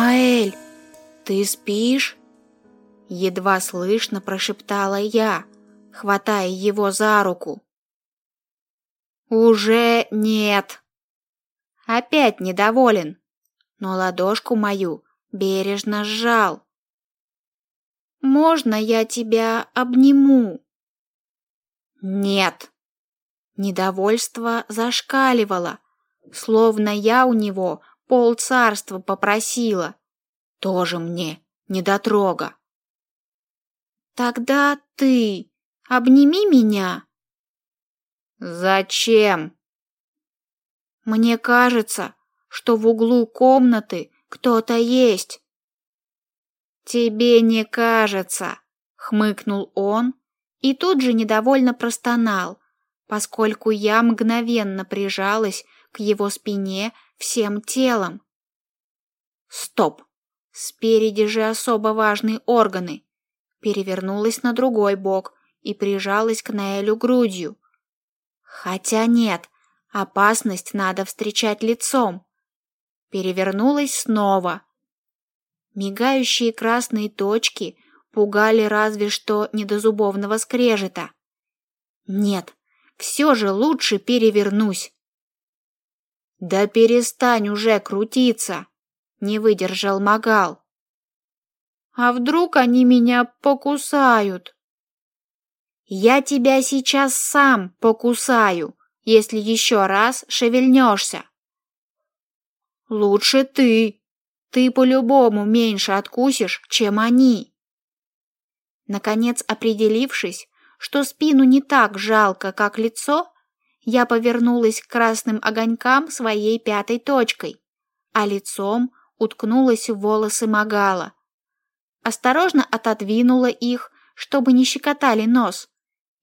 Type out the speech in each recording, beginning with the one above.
«Наэль, ты спишь?» Едва слышно прошептала я, хватая его за руку. «Уже нет!» Опять недоволен, но ладошку мою бережно сжал. «Можно я тебя обниму?» «Нет!» Недовольство зашкаливало, словно я у него пол царства попросила. Тоже мне недотрога. Тогда ты обними меня. Зачем? Мне кажется, что в углу комнаты кто-то есть. Тебе не кажется, хмыкнул он и тут же недовольно простонал, поскольку я мгновенно прижалась к его спине всем телом. Стоп! Спереди же особо важные органы. Перевернулась на другой бок и прижалась к Наэлю грудью. Хотя нет, опасность надо встречать лицом. Перевернулась снова. Мигающие красные точки пугали разве что не до зубовного скрежета. Нет, все же лучше перевернусь. Да перестань уже крутиться, не выдержал Магал. А вдруг они меня покусают? Я тебя сейчас сам покусаю, если еще раз шевельнешься. Лучше ты. Ты по-любому меньше откусишь, чем они. Наконец, определившись, что спину не так жалко, как лицо, я повернулась к красным огонькам своей пятой точкой, а лицом уткнулась в волосы Магала. Осторожно отодвинула их, чтобы не щекотали нос,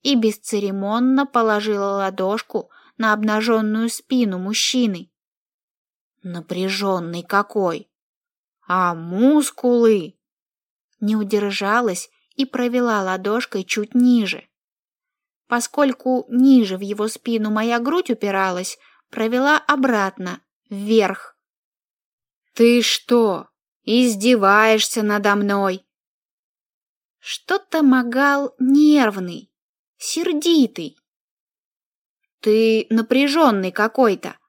и бесцеремонно положила ладошку на обнаженную спину мужчины. Напряженный какой! А мускулы! Не удержалась и провела ладошкой чуть ниже. Поскольку ниже в его спину моя грудь упиралась, провела обратно, вверх. «Ты что, издеваешься надо мной?» Что-то Магал нервный, сердитый. «Ты напряженный какой-то.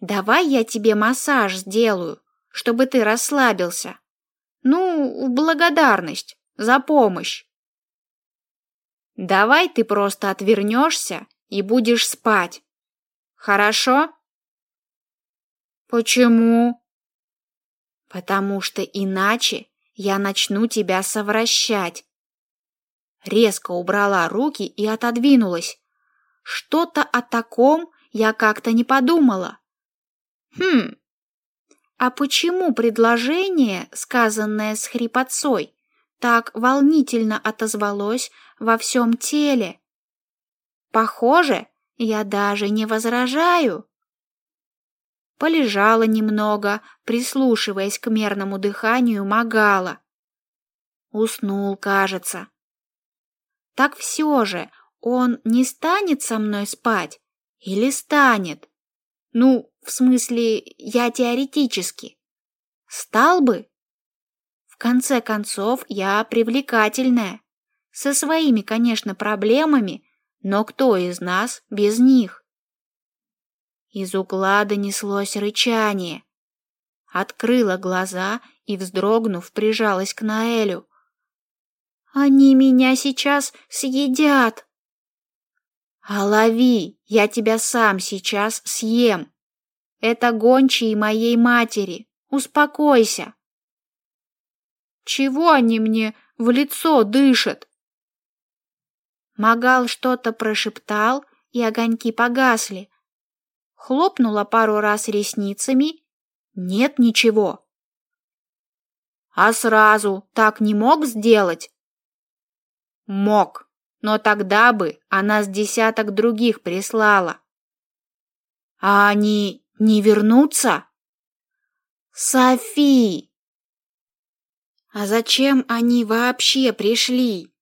Давай я тебе массаж сделаю, чтобы ты расслабился. Ну, в благодарность за помощь». Давай ты просто отвернешься и будешь спать. Хорошо? Почему? Потому что иначе я начну тебя совращать. Резко убрала руки и отодвинулась. Что-то о таком я как-то не подумала. Хм. А почему предложение, сказанное с хрипотцой, так волнительно отозвалось во всем теле. Похоже, я даже не возражаю. Полежала немного, прислушиваясь к мерному дыханию Магала. Уснул, кажется. Так все же, он не станет со мной спать или станет? Ну, в смысле, я теоретически. Стал бы? В конце концов, я привлекательная. Со своими, конечно, проблемами, но кто из нас без них? Из угла донеслось рычание. Открыла глаза и, вздрогнув, прижалась к Наэлю. «Они меня сейчас съедят!» «А лови, я тебя сам сейчас съем! Это гончие моей матери! Успокойся!» «Чего они мне в лицо дышат?» Магал что-то прошептал, и огоньки погасли. Хлопнула пару раз ресницами. Нет ничего. А сразу так не мог сделать? Мог, но тогда бы она с десяток других прислала. А они не вернутся? Софи! А зачем они вообще пришли?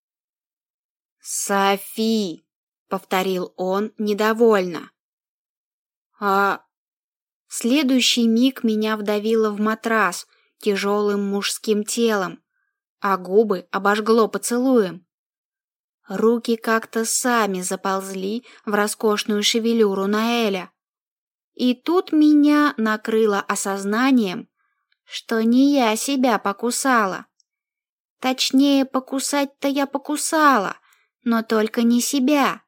«Софи!» — повторил он недовольно. «А...» следующий миг меня вдавило в матрас тяжелым мужским телом, а губы обожгло поцелуем. Руки как-то сами заползли в роскошную шевелюру Наэля. И тут меня накрыло осознанием, что не я себя покусала. Точнее, покусать-то я покусала, но только не себя.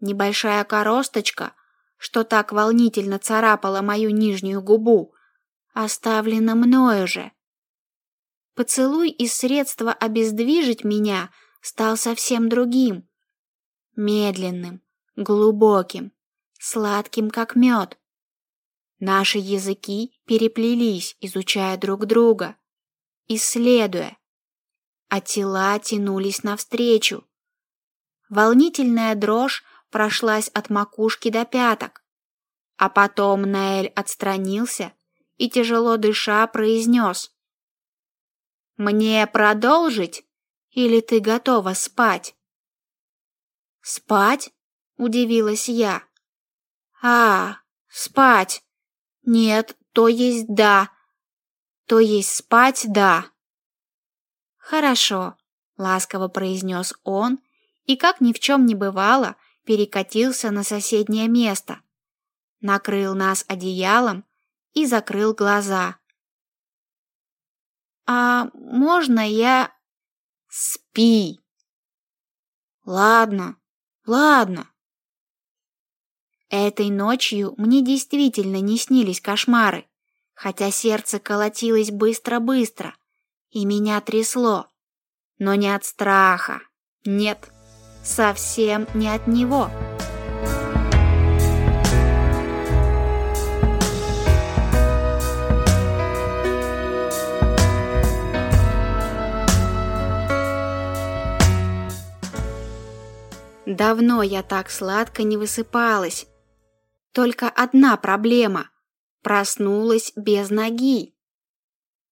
Небольшая коросточка, что так волнительно царапала мою нижнюю губу, оставлена мною же. Поцелуй из средства обездвижить меня стал совсем другим. Медленным, глубоким, сладким, как мед. Наши языки переплелись, изучая друг друга, исследуя, а тела тянулись навстречу. Волнительная дрожь прошлась от макушки до пяток, а потом Наэль отстранился и, тяжело дыша, произнес. «Мне продолжить или ты готова спать?» «Спать?» — удивилась я. «А, спать! Нет, то есть да. То есть спать да». «Хорошо», — ласково произнес он, и, как ни в чем не бывало, перекатился на соседнее место, накрыл нас одеялом и закрыл глаза. «А можно я...» «Спи!» «Ладно, ладно». Этой ночью мне действительно не снились кошмары, хотя сердце колотилось быстро-быстро, и меня трясло. Но не от страха, нет, совсем не от него. Давно я так сладко не высыпалась. Только одна проблема. Проснулась без ноги.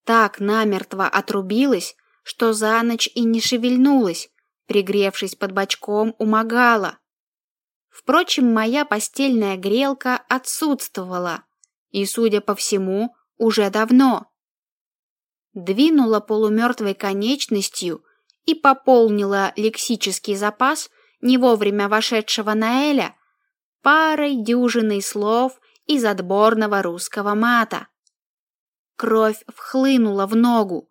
Так намертво отрубилась, что за ночь и не шевельнулась, пригревшись под бочком у Магала. Впрочем, моя постельная грелка отсутствовала, и, судя по всему, уже давно. Двинула полумертвой конечностью и пополнила лексический запас не вовремя вошедшего Наэля парой дюжиной слов из отборного русского мата. Кровь вхлынула в ногу,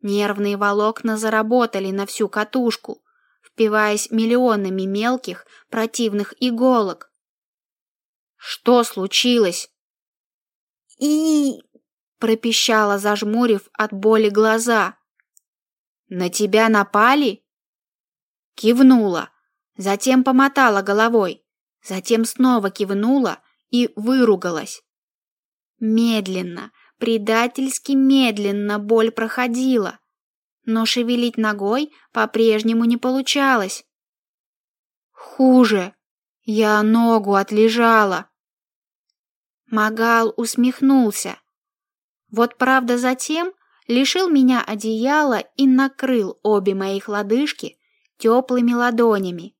нервные волокна заработали на всю катушку, впиваясь миллионами мелких противных иголок. Что случилось? И пропищала, зажмурив от боли глаза. На тебя напали? Кивнула, затем помотала головой, затем снова кивнула и выругалась. Медленно, предательски медленно боль проходила, но шевелить ногой по-прежнему не получалось. Хуже, я ногу отлежала. Магал усмехнулся. Вот правда затем лишил меня одеяла и накрыл обе моих лодыжки теплыми ладонями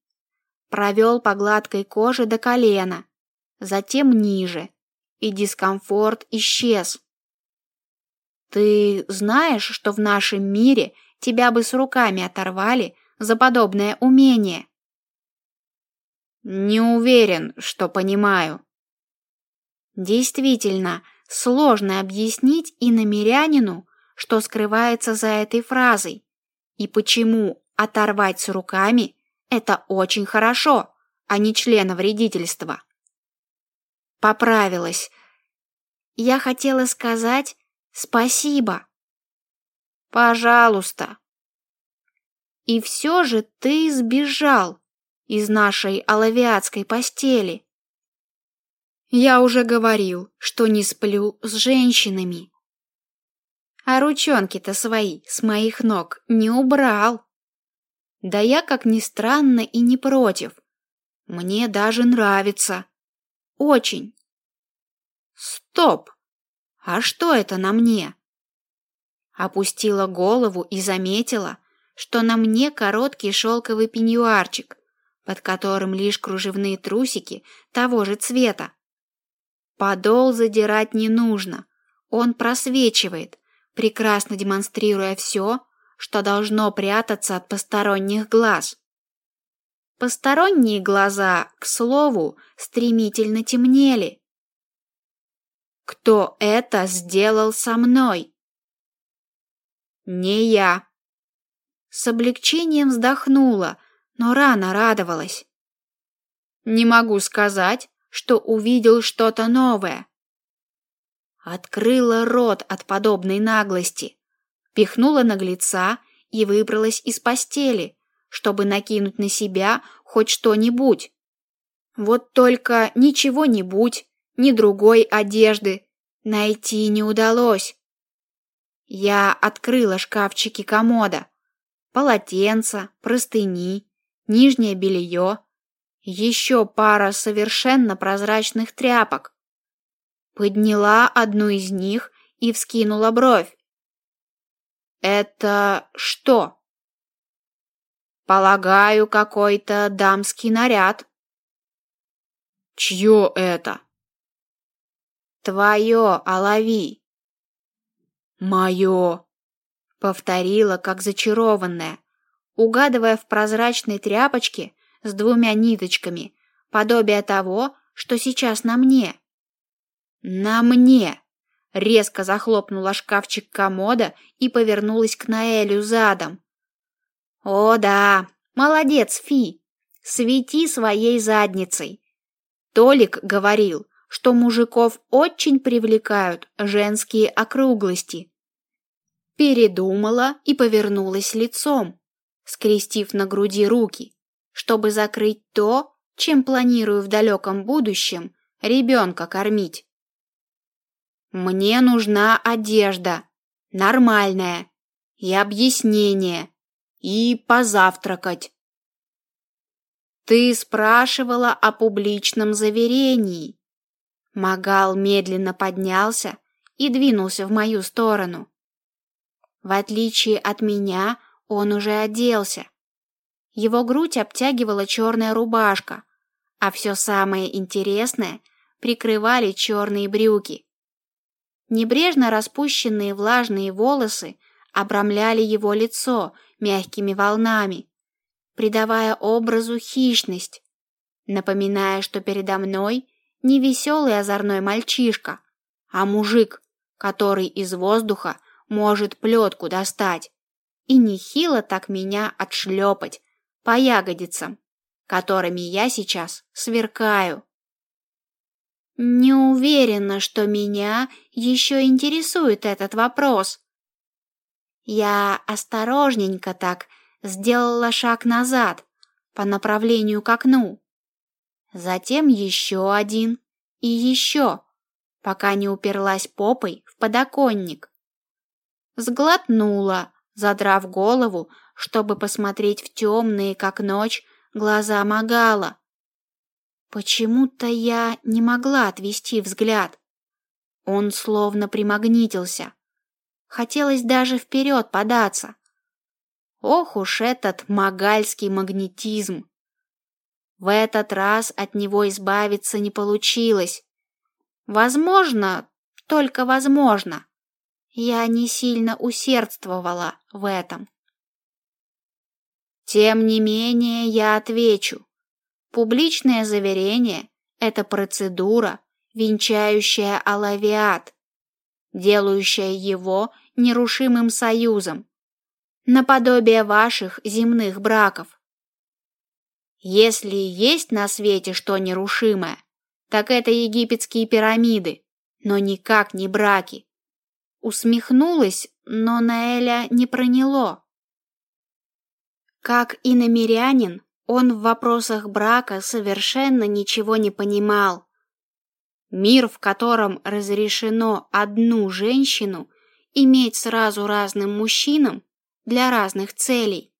провел по гладкой коже до колена, затем ниже, и дискомфорт исчез. Ты знаешь, что в нашем мире тебя бы с руками оторвали за подобное умение? Не уверен, что понимаю. Действительно, сложно объяснить и намерянину, что скрывается за этой фразой, и почему оторвать с руками это очень хорошо, а не членовредительство. Поправилась. Я хотела сказать спасибо. Пожалуйста. И все же ты сбежал из нашей алавиатской постели. Я уже говорил, что не сплю с женщинами. А ручонки-то свои с моих ног не убрал. Да я, как ни странно, и не против. Мне даже нравится. Очень. Стоп! А что это на мне? Опустила голову и заметила, что на мне короткий шелковый пеньюарчик, под которым лишь кружевные трусики того же цвета. Подол задирать не нужно, он просвечивает, прекрасно демонстрируя все, что должно прятаться от посторонних глаз. Посторонние глаза, к слову, стремительно темнели. Кто это сделал со мной? Не я. С облегчением вздохнула, но рано радовалась. Не могу сказать, что увидел что-то новое. Открыла рот от подобной наглости, пихнула наглеца и выбралась из постели, чтобы накинуть на себя хоть что-нибудь. Вот только ничего-нибудь, ни другой одежды найти не удалось. Я открыла шкафчики комода. Полотенца, простыни, нижнее белье, еще пара совершенно прозрачных тряпок. Подняла одну из них и вскинула бровь. «Это что?» «Полагаю, какой-то дамский наряд». «Чье это?» «Твое, Алави». «Мое», — повторила, как зачарованная, угадывая в прозрачной тряпочке с двумя ниточками подобие того, что сейчас на мне. «На мне!» Резко захлопнула шкафчик комода и повернулась к Наэлю задом. «О да, молодец, Фи! Свети своей задницей!» Толик говорил, что мужиков очень привлекают женские округлости. Передумала и повернулась лицом, скрестив на груди руки, чтобы закрыть то, чем планирую в далеком будущем ребенка кормить. Мне нужна одежда, нормальная, и объяснение, и позавтракать. Ты спрашивала о публичном заверении. Магал медленно поднялся и двинулся в мою сторону. В отличие от меня, он уже оделся. Его грудь обтягивала черная рубашка, а все самое интересное прикрывали черные брюки. Небрежно распущенные влажные волосы обрамляли его лицо мягкими волнами, придавая образу хищность, напоминая, что передо мной не веселый озорной мальчишка, а мужик, который из воздуха может плетку достать и нехило так меня отшлепать по ягодицам, которыми я сейчас сверкаю. Не уверена, что меня еще интересует этот вопрос. Я осторожненько так сделала шаг назад по направлению к окну. Затем еще один и еще, пока не уперлась попой в подоконник. Сглотнула, задрав голову, чтобы посмотреть в темные, как ночь, глаза Магала. Почему-то я не могла отвести взгляд. Он словно примагнитился. Хотелось даже вперед податься. Ох уж этот магальский магнетизм! В этот раз от него избавиться не получилось. Возможно, только возможно. Я не сильно усердствовала в этом. Тем не менее, я отвечу. Публичное заверение – это процедура, венчающая алавиат, делающая его нерушимым союзом, наподобие ваших земных браков. Если есть на свете что нерушимое, так это египетские пирамиды, но никак не браки. Усмехнулась, но Наэля не проняло. Как и намерянин, он в вопросах брака совершенно ничего не понимал. Мир, в котором разрешено одну женщину иметь сразу разным мужчинам для разных целей,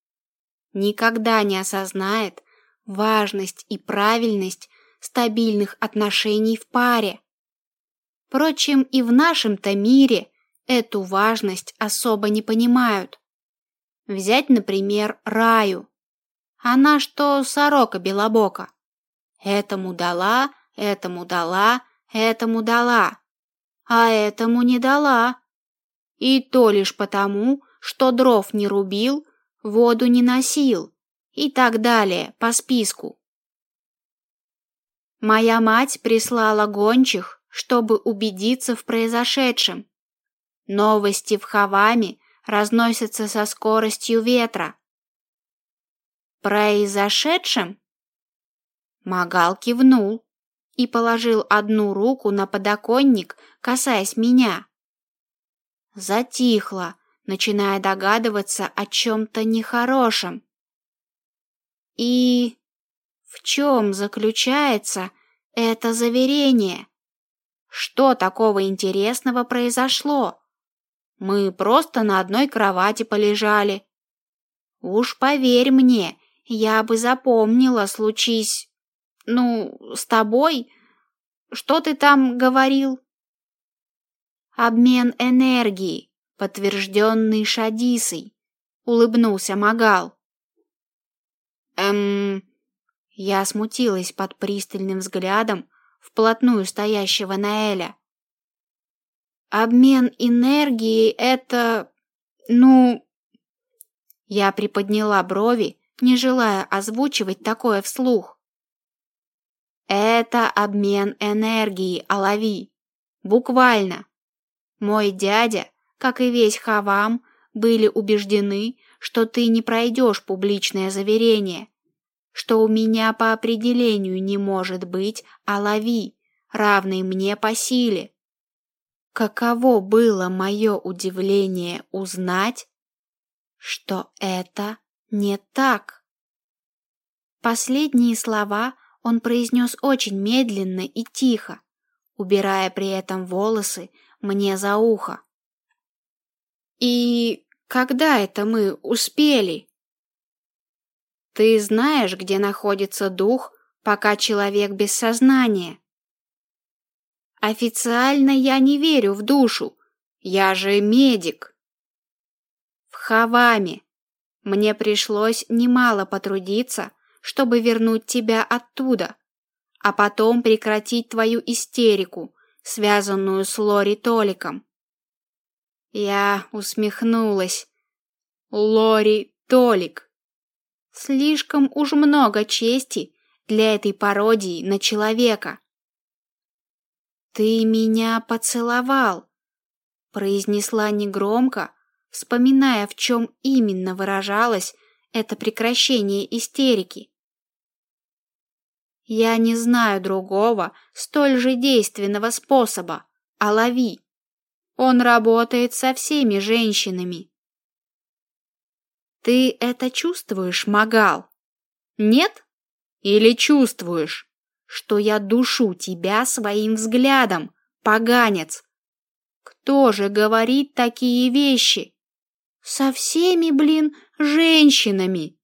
никогда не осознает важность и правильность стабильных отношений в паре. Впрочем, и в нашем-то мире эту важность особо не понимают. Взять, например, Раю. Она что, сорока белобока. Этому дала, этому дала, этому дала, а этому не дала. И то лишь потому, что дров не рубил, воду не носил и так далее по списку. Моя мать прислала гончих, чтобы убедиться в произошедшем. Новости в Хаваме разносятся со скоростью ветра. Произошедшем? Магал кивнул и положил одну руку на подоконник, касаясь меня. Затихло, начиная догадываться о чем-то нехорошем. И в чем заключается это заверение? Что такого интересного произошло? Мы просто на одной кровати полежали. Уж поверь мне, я бы запомнила, случись... Ну, с тобой... Что ты там говорил? Обмен энергии, подтвержденный Шадисой, улыбнулся Магал. Эм... Я смутилась под пристальным взглядом вплотную стоящего Наэля. Обмен энергией — это... ну... Я приподняла брови, не желая озвучивать такое вслух. Это обмен энергией, Алави. Буквально. Мой дядя, как и весь Хавам, были убеждены, что ты не пройдешь публичное заверение, что у меня по определению не может быть Алави, равной мне по силе. Каково было мое удивление узнать, что это не так. Последние слова он произнес очень медленно и тихо, убирая при этом волосы мне за ухо. И когда это мы успели? Ты знаешь, где находится дух, пока человек без сознания? Официально я не верю в душу. Я же медик. В Хаваме. Мне пришлось немало потрудиться, чтобы вернуть тебя оттуда, а потом прекратить твою истерику, связанную с Лори Толиком. Я усмехнулась. Лори Толик. Слишком уж много чести для этой пародии на человека. Ты меня поцеловал, произнесла негромко, вспоминая, в чем именно выражалось это прекращение истерики. Я не знаю другого столь же действенного способа. А лови. Он работает со всеми женщинами. Ты это чувствуешь, Магал? Нет? Или чувствуешь, что я душу тебя своим взглядом, поганец? Кто же говорит такие вещи? Со всеми, блин, женщинами.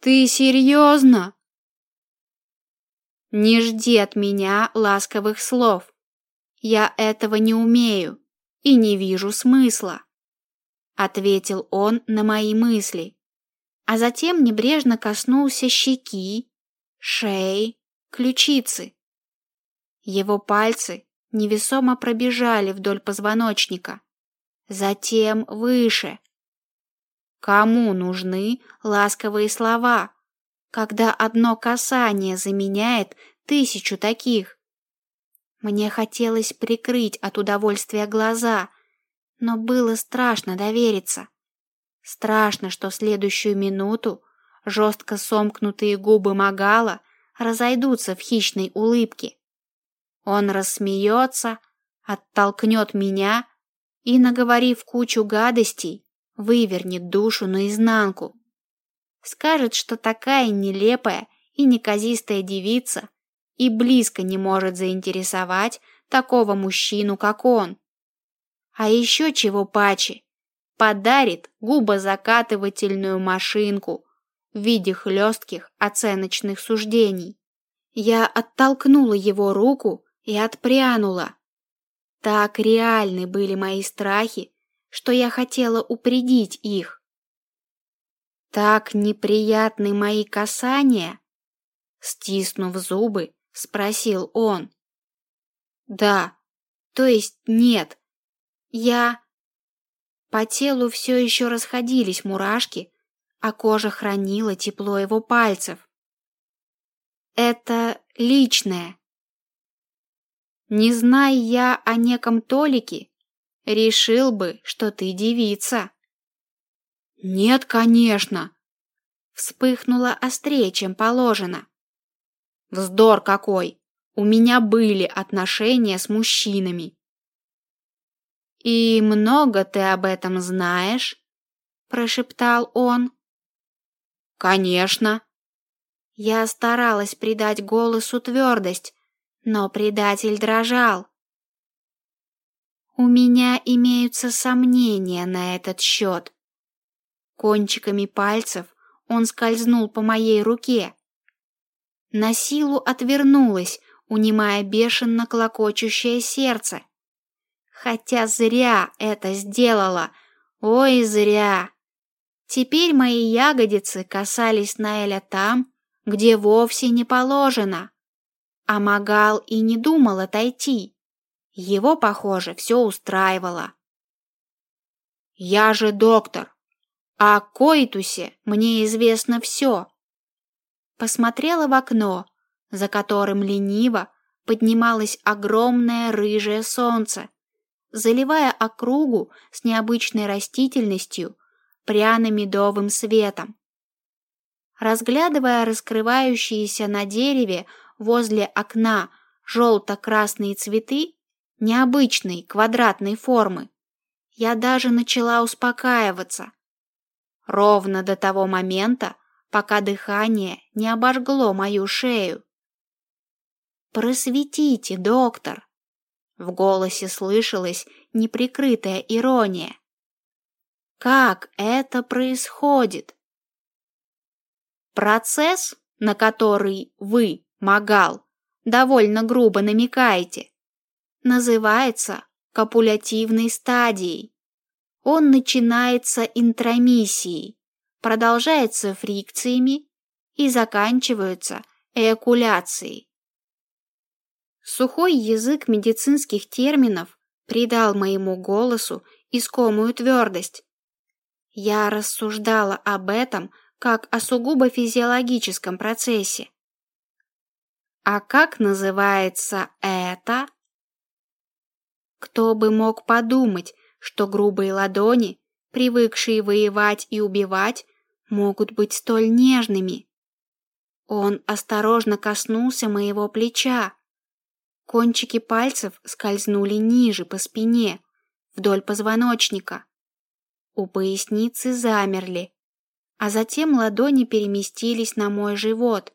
Ты серьезно? Не жди от меня ласковых слов. Я этого не умею и не вижу смысла, ответил он на мои мысли, а затем небрежно коснулся щеки, шеи, ключицы. Его пальцы невесомо пробежали вдоль позвоночника, затем выше. Кому нужны ласковые слова, когда одно касание заменяет тысячу таких? Мне хотелось прикрыть от удовольствия глаза, но было страшно довериться. Страшно, что в следующую минуту жестко сомкнутые губы Магала разойдутся в хищной улыбке. Он рассмеется, оттолкнет меня и, наговорив кучу гадостей, вывернет душу наизнанку. Скажет, что такая нелепая и неказистая девица и близко не может заинтересовать такого мужчину, как он. А еще чего паче, подарит губозакатывательную машинку в виде хлестких оценочных суждений. Я оттолкнула его руку и отпрянула. Так реальны были мои страхи, что я хотела упредить их. Так неприятны мои касания, стиснув зубы, спросил он. Да. То есть нет. Я По телу все еще расходились мурашки, а кожа хранила тепло его пальцев. Это личное. Не зная я о неком Толике, решил бы, что ты девица. Нет, конечно. Вспыхнула острее, чем положено. Вздор какой! У меня были отношения с мужчинами. И много ты об этом знаешь? прошептал он. Конечно. Я старалась придать голосу твердость, но предатель дрожал. У меня имеются сомнения на этот счет. Кончиками пальцев он скользнул по моей руке. На силу отвернулась, унимая бешено клокочущее сердце. Хотя зря это сделала, ой, зря. Теперь мои ягодицы касались Наэля там, где вовсе не положено. А Магал и не думал отойти. Его, похоже, все устраивало. «Я же доктор, а о Коитусе мне известно все». Посмотрела в окно, за которым лениво поднималось огромное рыжее солнце, заливая округу с необычной растительностью пряно-медовым светом. Разглядывая раскрывающиеся на дереве возле окна желто-красные цветы необычной квадратной формы, я даже начала успокаиваться. Ровно до того момента, пока дыхание не обожгло мою шею. «Просветите, доктор!» В голосе слышалась неприкрытая ирония. «Как это происходит?» Процесс, на который вы, Магал, довольно грубо намекаете, называется копулятивной стадией. Он начинается интромиссией, продолжается фрикциями и заканчивается эякуляцией. Сухой язык медицинских терминов придал моему голосу искомую твердость. Я рассуждала об этом как о сугубо физиологическом процессе. А как называется это? Кто бы мог подумать, что грубые ладони, привыкшие воевать и убивать, могут быть столь нежными. Он осторожно коснулся моего плеча. Кончики пальцев скользнули ниже по спине, вдоль позвоночника. У поясницы замерли, а затем ладони переместились на мой живот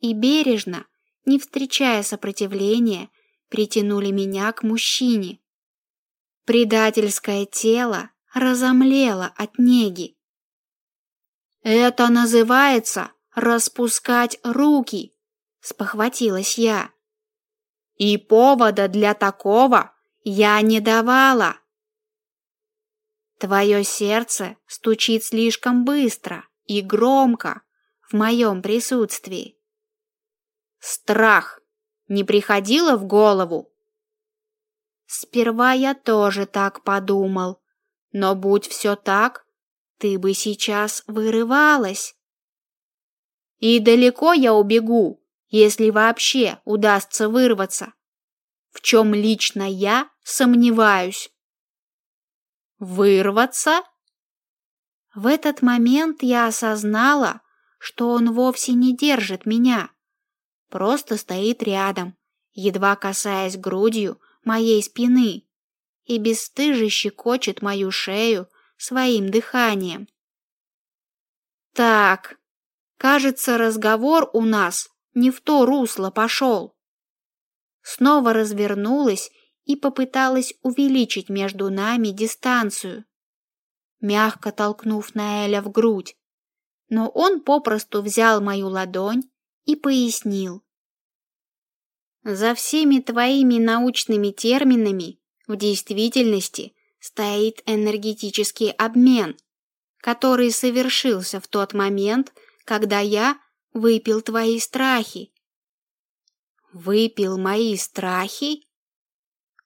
и бережно, не встречая сопротивления, притянули меня к мужчине. Предательское тело разомлело от неги. Это называется распускать руки, спохватилась я. И повода для такого я не давала. Твое сердце стучит слишком быстро и громко в моем присутствии. Страх не приходило в голову? Сперва я тоже так подумал, но будь все так, ты бы сейчас вырывалась. И далеко я убегу, если вообще удастся вырваться. В чем лично я сомневаюсь. Вырваться? В этот момент я осознала, что он вовсе не держит меня, просто стоит рядом, едва касаясь грудью моей спины и бесстыже щекочет мою шею своим дыханием. Так, кажется, разговор у нас не в то русло пошел. Снова развернулась и попыталась увеличить между нами дистанцию, мягко толкнув Наэля в грудь. Но он попросту взял мою ладонь и пояснил. За всеми твоими научными терминами в действительности стоит энергетический обмен, который совершился в тот момент, когда я выпил твои страхи. Выпил мои страхи?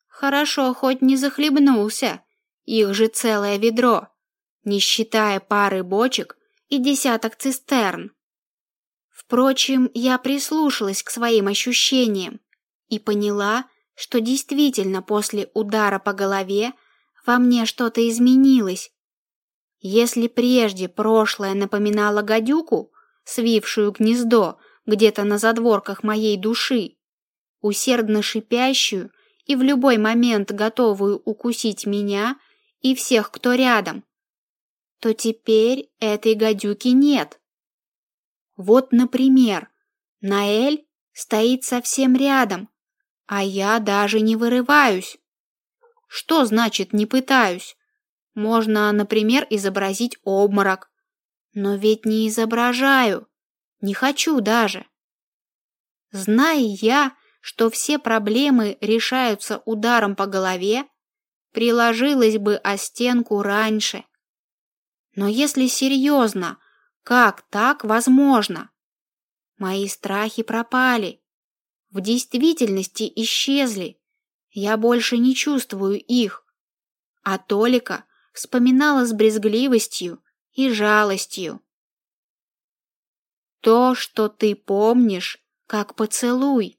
Хорошо, хоть не захлебнулся Их же целое ведро, не считая пары бочек и десяток цистерн. Впрочем, я прислушалась к своим ощущениям и поняла, что действительно после удара по голове во мне что-то изменилось. Если прежде прошлое напоминало гадюку, свившую гнездо где-то на задворках моей души, усердно шипящую и в любой момент готовую укусить меня и всех, кто рядом, то теперь этой гадюки нет. Вот, например, Наэль стоит совсем рядом, а я даже не вырываюсь. Что значит не пытаюсь? Можно, например, изобразить обморок. Но ведь не изображаю. Не хочу даже. Зная я, что все проблемы решаются ударом по голове, приложилась бы о стенку раньше. Но если серьезно, как так возможно? Мои страхи пропали. В действительности исчезли. Я больше не чувствую их. А Толика вспоминала с брезгливостью и жалостью. То, что ты помнишь, как поцелуй.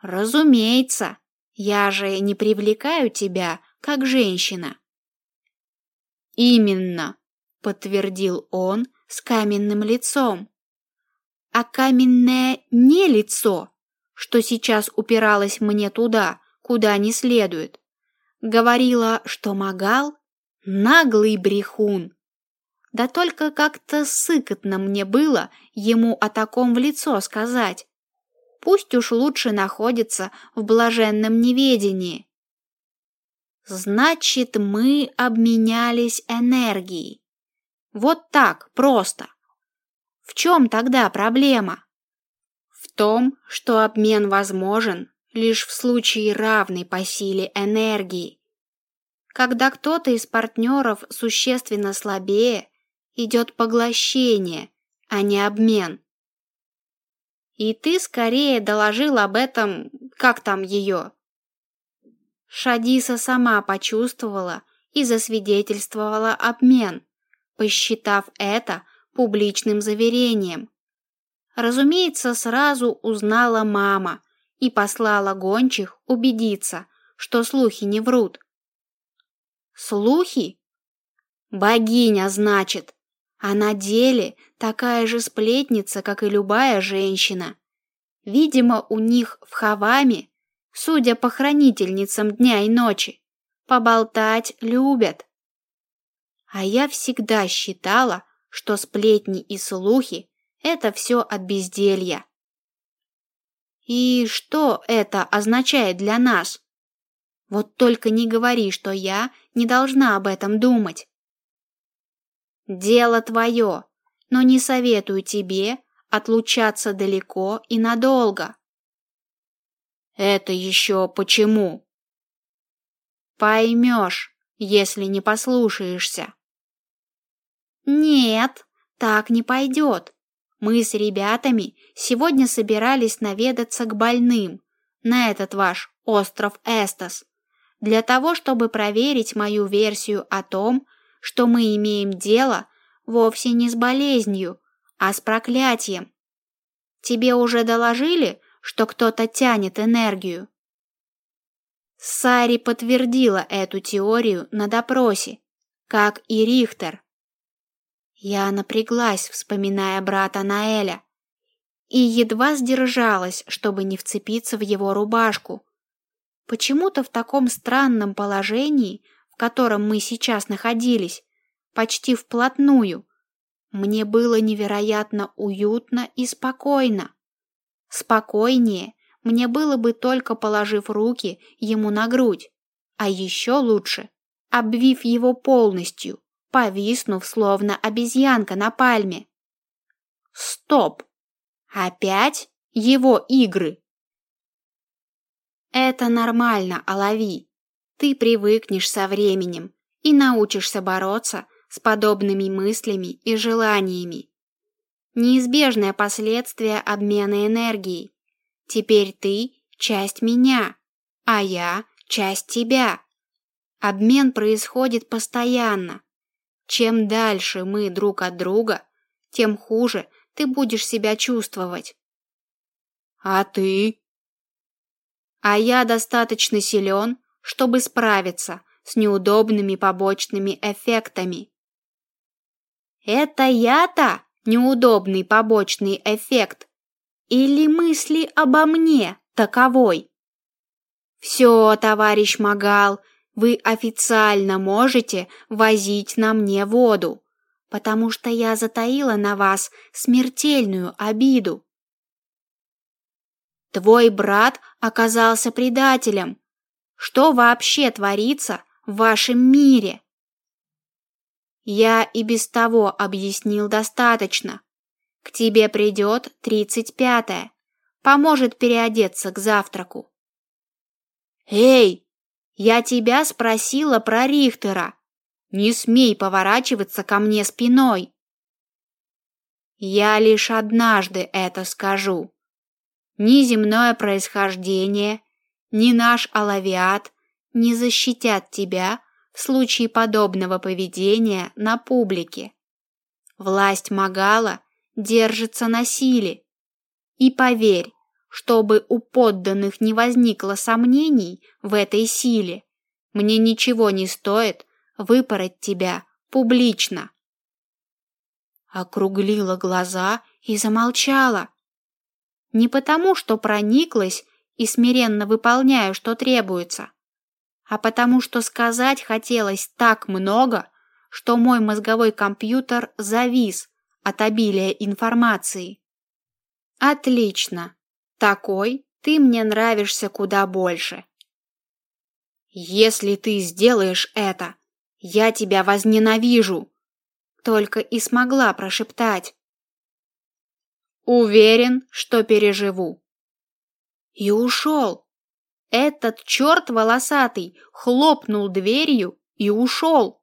Разумеется, я же не привлекаю тебя, как женщина. Именно, подтвердил он с каменным лицом. А каменное не лицо, что сейчас упиралось мне туда, куда не следует, говорила, что Магал наглый брехун. Да только как-то сыкотно мне было ему о таком в лицо сказать. Пусть уж лучше находится в блаженном неведении. Значит, мы обменялись энергией. Вот так, просто. В чем тогда проблема? В том, что обмен возможен лишь в случае равной по силе энергии. Когда кто-то из партнеров существенно слабее, идет поглощение, а не обмен. И ты скорее доложил об этом, как там ее. Шадиса сама почувствовала и засвидетельствовала обмен, посчитав это публичным заверением. Разумеется, сразу узнала мама и послала гончих убедиться, что слухи не врут. Слухи? Богиня, значит, а на деле такая же сплетница, как и любая женщина. Видимо, у них в Хаваме, судя по хранительницам дня и ночи, поболтать любят. А я всегда считала, что сплетни и слухи — это все от безделья. И что это означает для нас? Вот только не говори, что я не должна об этом думать. Дело твое, но не советую тебе отлучаться далеко и надолго. Это еще почему? Поймешь, если не послушаешься. Нет, так не пойдет. Мы с ребятами сегодня собирались наведаться к больным на этот ваш остров Эстас для того, чтобы проверить мою версию о том, что мы имеем дело вовсе не с болезнью, а с проклятием. Тебе уже доложили, что кто-то тянет энергию? Сари подтвердила эту теорию на допросе, как и Рихтер. Я напряглась, вспоминая брата Наэля, и едва сдержалась, чтобы не вцепиться в его рубашку. Почему-то в таком странном положении в котором мы сейчас находились, почти вплотную, мне было невероятно уютно и спокойно. Спокойнее мне было бы только положив руки ему на грудь, а еще лучше, обвив его полностью, повиснув словно обезьянка на пальме. Стоп! Опять его игры? Это нормально, Алави. Ты привыкнешь со временем и научишься бороться с подобными мыслями и желаниями. Неизбежное последствие обмена энергией. Теперь ты часть меня, а я часть тебя. Обмен происходит постоянно. Чем дальше мы друг от друга, тем хуже ты будешь себя чувствовать. А ты? А я достаточно силен, чтобы справиться с неудобными побочными эффектами. Это я-то неудобный побочный эффект? Или мысли обо мне таковой? Все, товарищ Магал, вы официально можете возить на мне воду, потому что я затаила на вас смертельную обиду. Твой брат оказался предателем. Что вообще творится в вашем мире? Я и без того объяснил достаточно. К тебе придет тридцать пятая, поможет переодеться к завтраку. Эй, я тебя спросила про Рихтера. Не смей поворачиваться ко мне спиной. Я лишь однажды это скажу. Ни земное происхождение, ни наш алавиат не защитят тебя в случае подобного поведения на публике. Власть Магала держится на силе. И поверь, чтобы у подданных не возникло сомнений в этой силе, мне ничего не стоит выпороть тебя публично. Округлила глаза и замолчала. Не потому, что прониклась и смиренно выполняю, что требуется, а потому что сказать хотелось так много, что мой мозговой компьютер завис от обилия информации. Отлично. Такой ты мне нравишься куда больше. Если ты сделаешь это, я тебя возненавижу. Только и смогла прошептать. Уверен, что переживу. И ушел. Этот черт волосатый хлопнул дверью и ушел.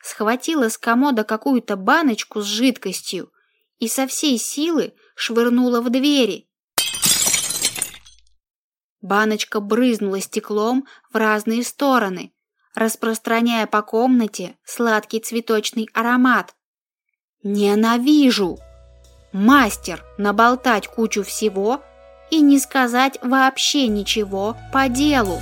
Схватила с комода какую-то баночку с жидкостью и со всей силы швырнула в двери. Баночка брызнула стеклом в разные стороны, распространяя по комнате сладкий цветочный аромат. Ненавижу! Мастер наболтать кучу всего и не сказать вообще ничего по делу.